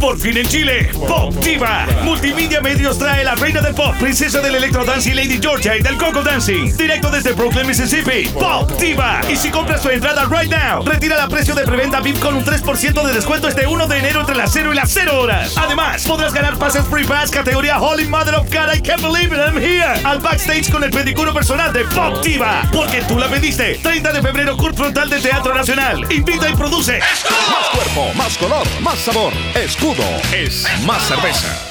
por fin en Chile, Pop Diva. Multimedia Medios trae la reina del pop, princesa del electro dancing Lady Georgia y del Coco Dancing. Directo desde Brooklyn, Mississippi, Pop Diva. Y si compras tu entrada right now, retira la precio de preventa VIP con un 3% de descuento este 1 de enero entre las 0 y las 0 horas. Además, podrás ganar pases free pass categoría Holy Mother of God, I can't believe it, I'm here. Al backstage con el pedicuro personal de Pop Diva. Porque tú la pediste. 30 de febrero, Kurt Frontal de Teatro Nacional. Invita y produce. Más color, más sabor. Escudo es más cerveza.